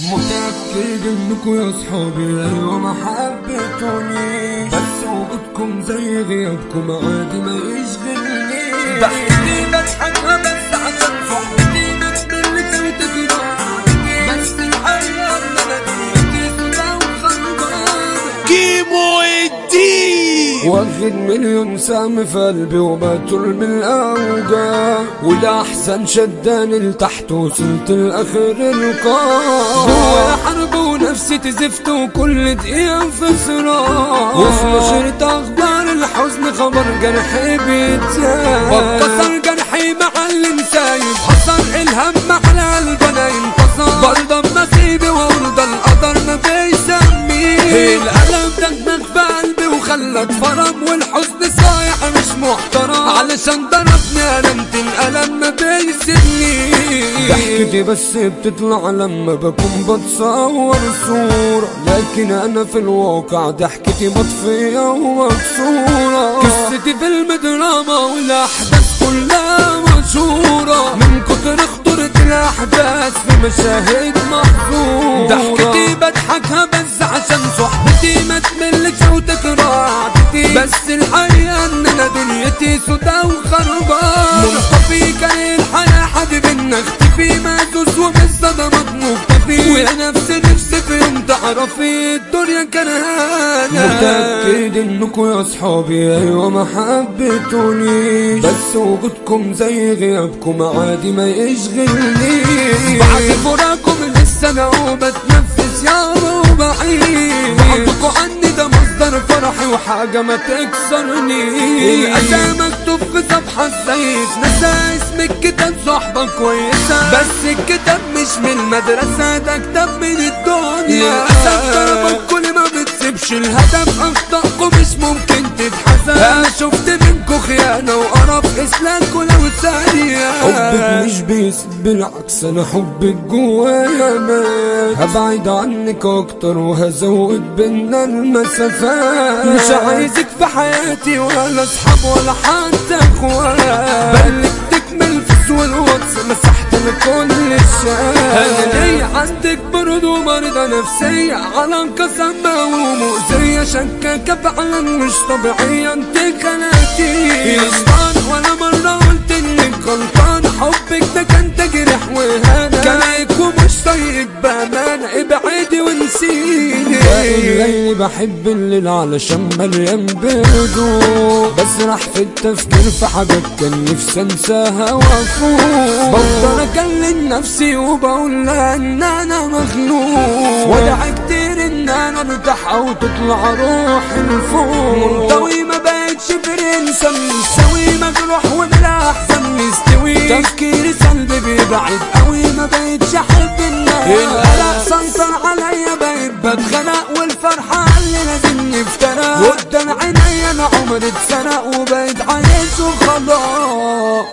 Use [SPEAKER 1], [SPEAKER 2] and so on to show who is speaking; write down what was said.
[SPEAKER 1] متأكد انكم يا صحابي أيوه ما حبيتوني. بس وجودكم زي غيابكم عادي ما يشغلني
[SPEAKER 2] ضحكتي بضحكها بس عشان صحبتي بتمل وتكرهني بس دنيتي سودا وخربانة
[SPEAKER 3] كيمو الدين
[SPEAKER 1] واخد مليون سهم في قلبي وبطل بالاوجاع وده احسن شداني لتحت وصلت لآخر القاع. حرب ونفسي تزفت وكل دقيقة في صراع وفي نشرة أخبار الحزن خبر جرحي بيتزايد بتكسر جرحي مع اللي سايب. حصر الهم على قلبنا ينتصر برضى بنصيبي وارضى القدر ما بيسميه. الألم دمك في قلبي وخلت فرم والحزن علشان ضربني ألمت الألم ما بيسيبنيش ضحكتي بس بتطلع لما بكون بتصور صورة لكن أنا في الواقع ضحكتي مطفية ومكسورة. قصتي فيلم دراما والأحداث كلها مشهورة. من كتر خطورة الأحداث في مشاهد محظورة. ضحكتي بضحكها بس عشان صحبتي ما تملش عادتي. بس الحقيقة ان دنيتي سودا وخربانة منطفي كان الحياة حبيبنا اختفي مهزوز وبالصدمات مختفي ويا نفسي نفسي في يوم تعرفي؟ الدنيا كرهانة. متأكد إنكم يا صحابي أيوه ما حبيتوني. بس وجودكم زي غيابكم عادي ما يشغلني. بعد فراقكم لسه أنا وبتنفس يا وبعيد وحاجة ما تكسرني. الأسى مكتوب في صفحة الزيت نسى اسم الكتاب صحبة كويسة. بس الكتاب مش من المدرسة ده كتاب من الدنيا. للأسف ضربك كل ما بتسيبش. الهدف أخطائكم مش ممكن تتحسب أنا شفت خيانة وقرف إسلامك ولو ثانية حبك مش بيسد بالعكس أنا حبك جوايا مات هبعد عنك أكتر وهزود بينا المسافات. مش عايزك في حياتي ولا أصحاب ولا حتى إخوات. بلك تكمل في سوى الواتس مسحت لك كل أنا ليا عندك برد ومرضى نفسية علاقة سامة ومؤذية. شكاكة فعلا مش طبيعية أنت خلقتي. غلطان ولا مرة قلت إنك غلطان. حبك ده كان تجرح وهنا. كلامك ومش طايقك بأمانة الليل بحب الليل علشان مليان بهدوء بسرح في التفكير في حاجات كان نفسي انساها وافوق بفضل اكلم نفسي وبقول لها إن أنا مخنوق. وادعي كتير إن أنا أرتاح أو تطلع روحي لفوق منطوي ما بقتش فرنسا مستوي مجروح وبالاحزان مستوي. تفكيري سلبي بيبعد قوي ما بقتش أحب الناس سيطر عليا بقيت بتخنق والفرحة اللي لازم نفترق قدام عينيا أنا عمري اتسرق وبقيت عايز وخلاص